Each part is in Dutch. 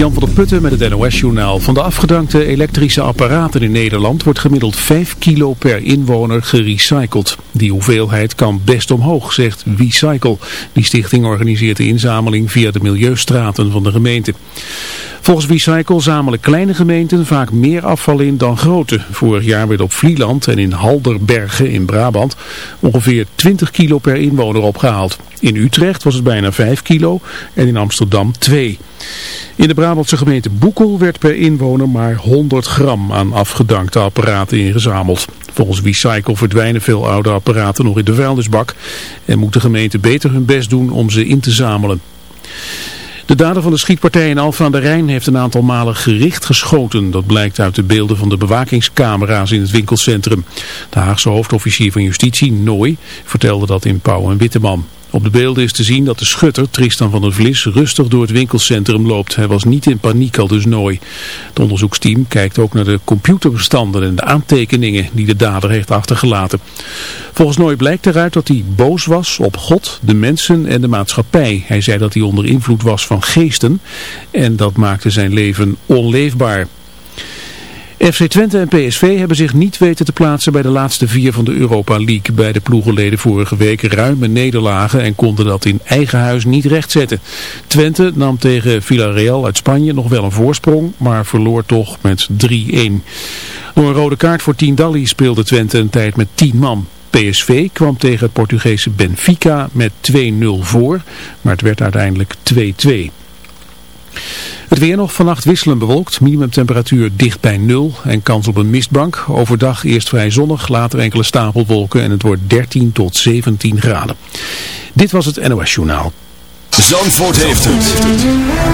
Jan van der Putten met het NOS-journaal. Van de afgedankte elektrische apparaten in Nederland wordt gemiddeld 5 kilo per inwoner gerecycled. Die hoeveelheid kan best omhoog, zegt WeCycle. Die stichting organiseert de inzameling via de milieustraten van de gemeente. Volgens WeCycle zamelen kleine gemeenten vaak meer afval in dan grote. Vorig jaar werd op Vlieland en in Halderbergen in Brabant ongeveer 20 kilo per inwoner opgehaald. In Utrecht was het bijna 5 kilo en in Amsterdam 2. In de Brabantse gemeente Boekel werd per inwoner maar 100 gram aan afgedankte apparaten ingezameld. Volgens WeCycle verdwijnen veel oude apparaten nog in de vuilnisbak en moet de gemeente beter hun best doen om ze in te zamelen. De dader van de schietpartij in Alphen aan de Rijn heeft een aantal malen gericht geschoten. Dat blijkt uit de beelden van de bewakingscamera's in het winkelcentrum. De Haagse hoofdofficier van justitie, Nooy, vertelde dat in Pauw en Witteman. Op de beelden is te zien dat de schutter, Tristan van der Vlis, rustig door het winkelcentrum loopt. Hij was niet in paniek al dus nooit. Het onderzoeksteam kijkt ook naar de computerbestanden en de aantekeningen die de dader heeft achtergelaten. Volgens Nooy blijkt eruit dat hij boos was op God, de mensen en de maatschappij. Hij zei dat hij onder invloed was van geesten en dat maakte zijn leven onleefbaar. FC Twente en PSV hebben zich niet weten te plaatsen bij de laatste vier van de Europa League. Bij de ploegenleden vorige week ruime nederlagen en konden dat in eigen huis niet rechtzetten. Twente nam tegen Villarreal uit Spanje nog wel een voorsprong, maar verloor toch met 3-1. Door een rode kaart voor Dalli speelde Twente een tijd met 10 man. PSV kwam tegen het Portugese Benfica met 2-0 voor, maar het werd uiteindelijk 2-2. Het weer nog vannacht wisselend bewolkt, minimumtemperatuur dicht bij nul en kans op een mistbank. Overdag eerst vrij zonnig, later enkele stapelwolken en het wordt 13 tot 17 graden. Dit was het NOS Journaal. Zandvoort heeft het.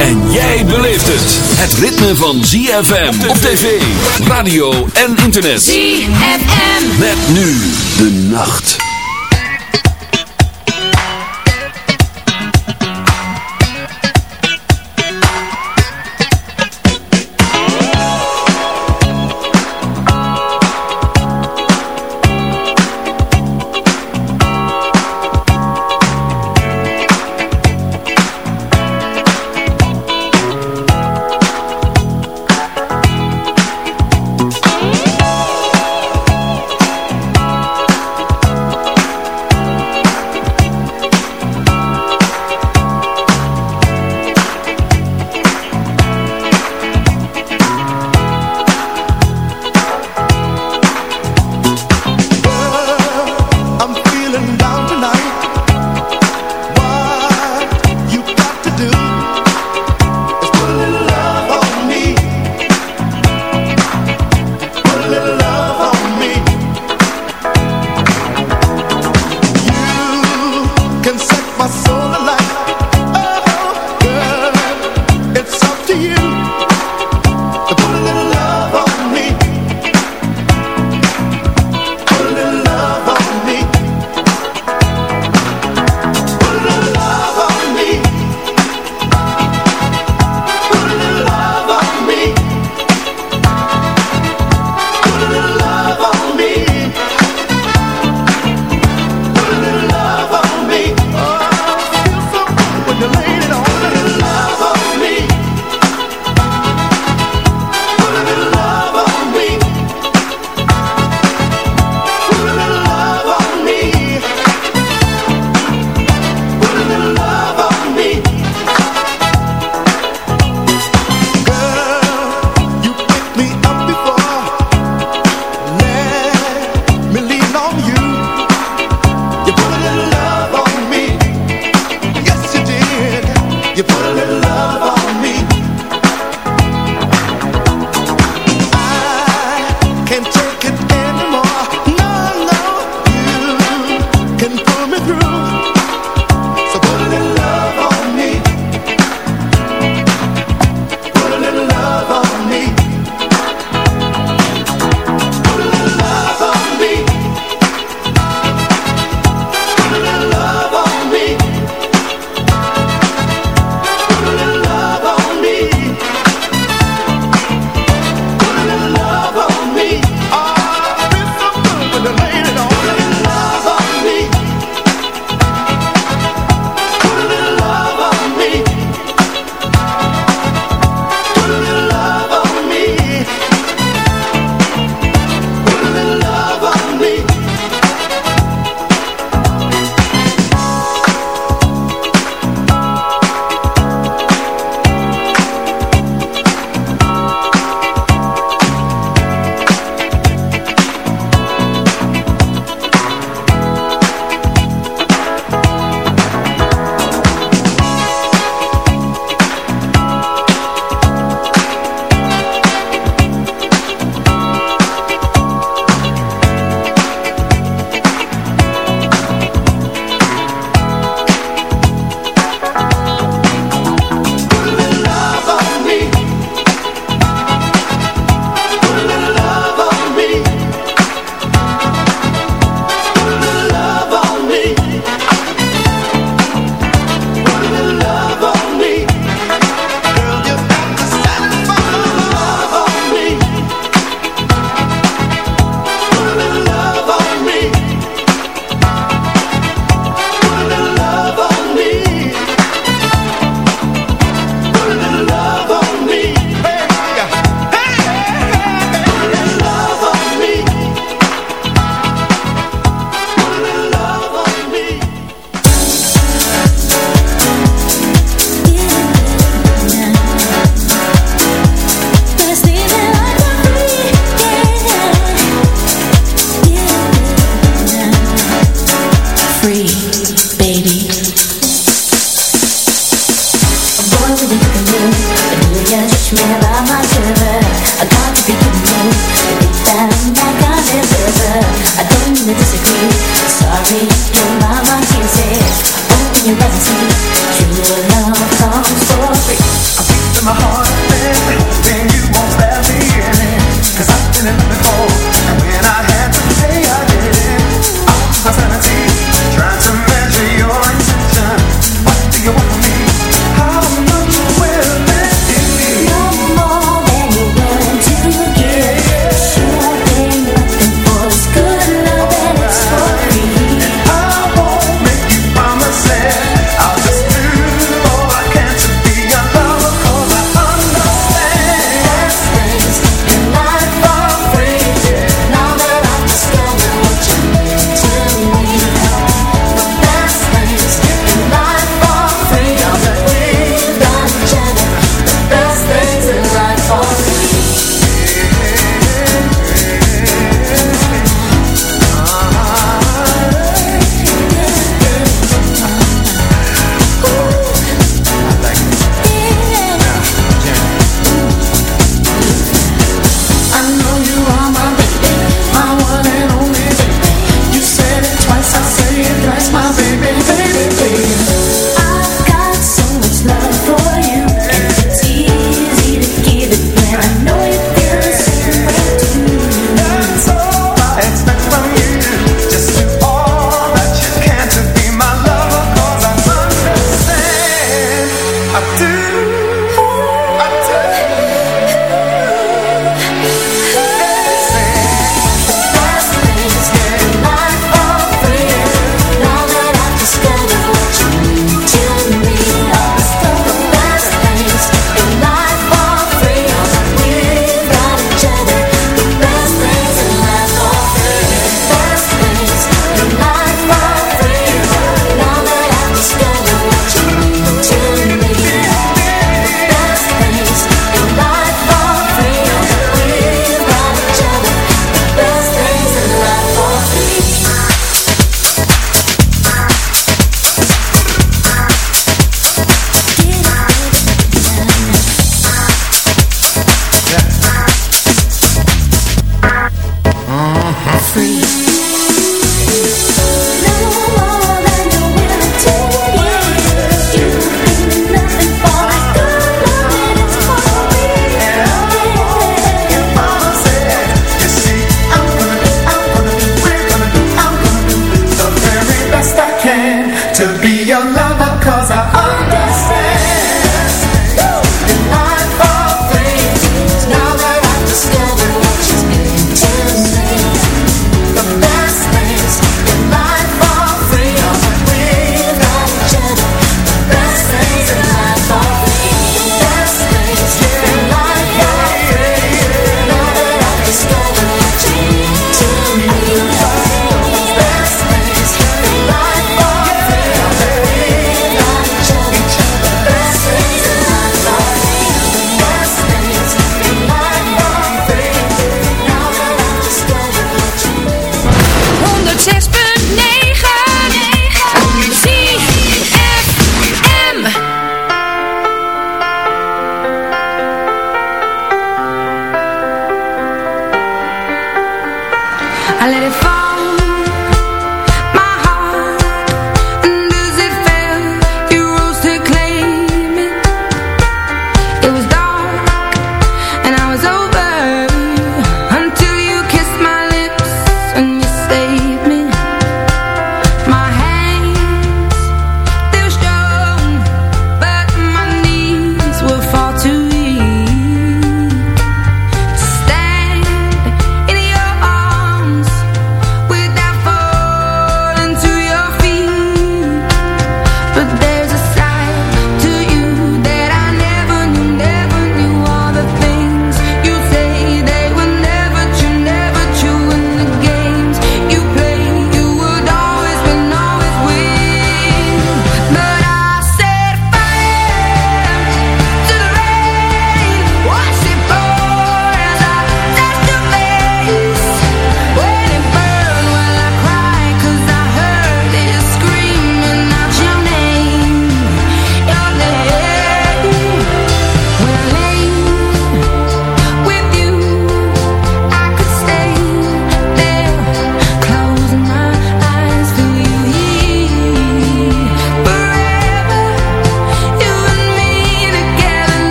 En jij beleeft het. Het ritme van ZFM op tv, radio en internet. ZFM. Met nu de nacht.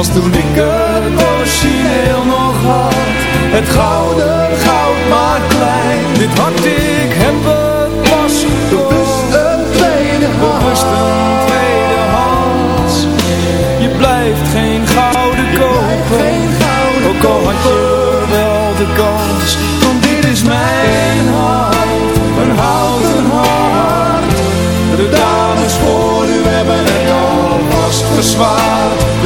Als toen ik het origineel nog had. Het gouden goud maar klein. Dit hart ik heb het pas gekocht. Bewust een tweede hand. Een tweede hand. Je blijft geen gouden kopen Ook al had je wel de kans. Want dit is mijn hart. Een houten hart. De dames voor u hebben het al vast verzwaard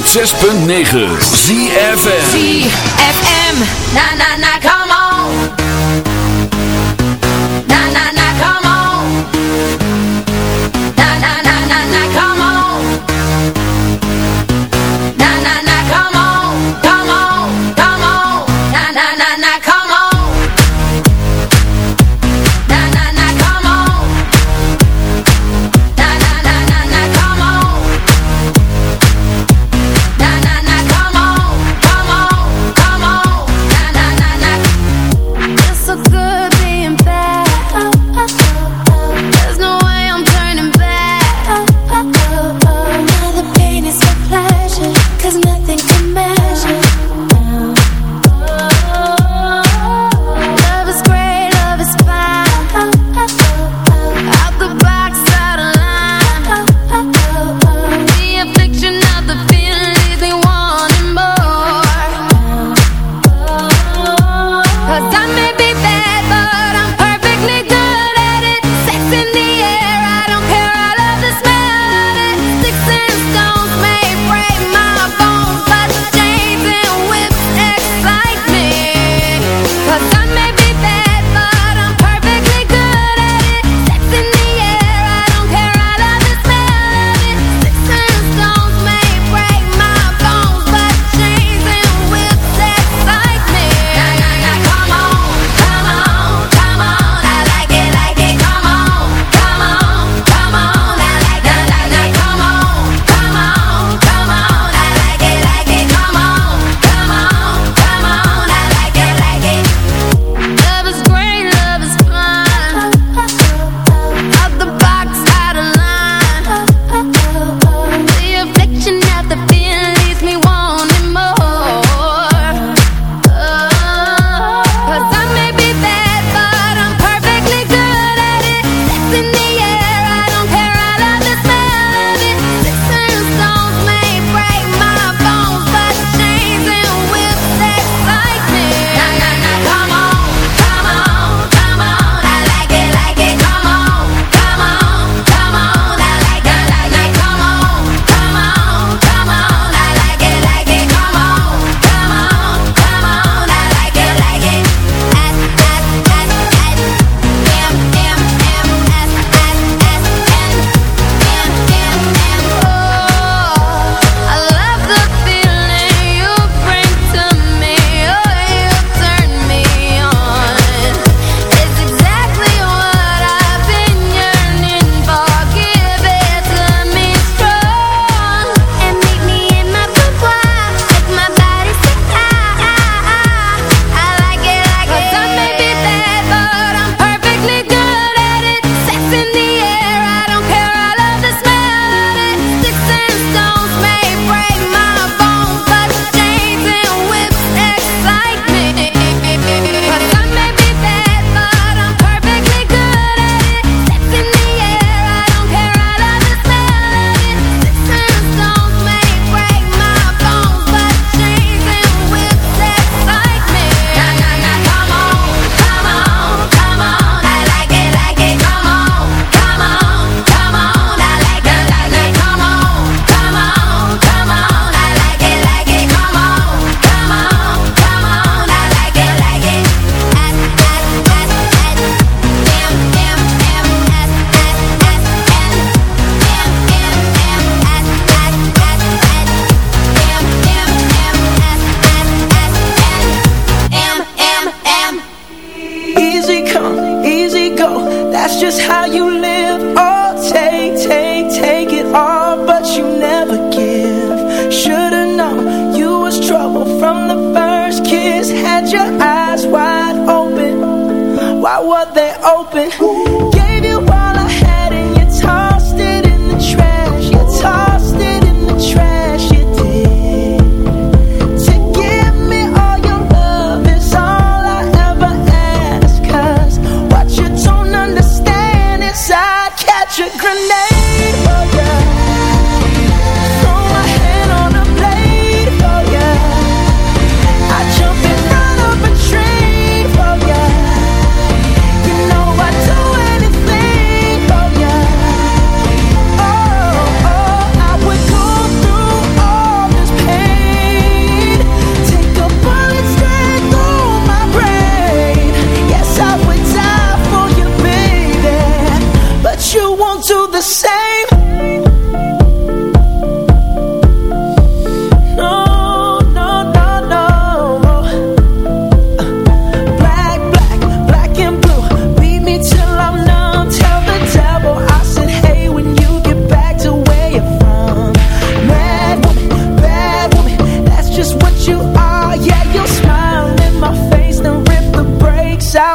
106.9 ZFM ZFM Na na na come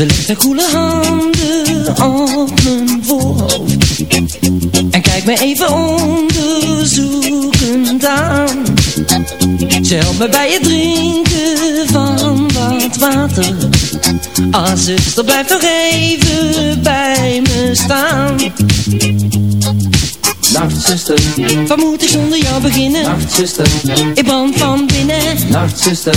Ze legt haar koele handen op mijn voorhoofd. En kijkt me even onderzoekend aan. Ze helpt me bij het drinken van wat water. Ah zuster blijf toch even bij me staan. Nachtzuster, Wat moet ik zonder jou beginnen? Nachtzuster, Ik brand van binnen. Nachtzuster,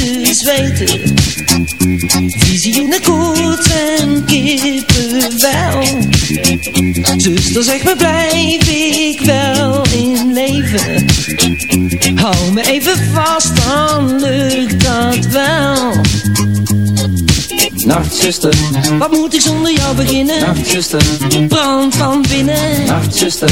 Visie in de koets en kippenvel. Zuster zeg me blijf ik wel in leven? Hou me even vast dan lukt dat wel. Nachtzuster, Wat moet ik zonder jou beginnen? Nachtzuster, Brand van binnen. Nachtzuster,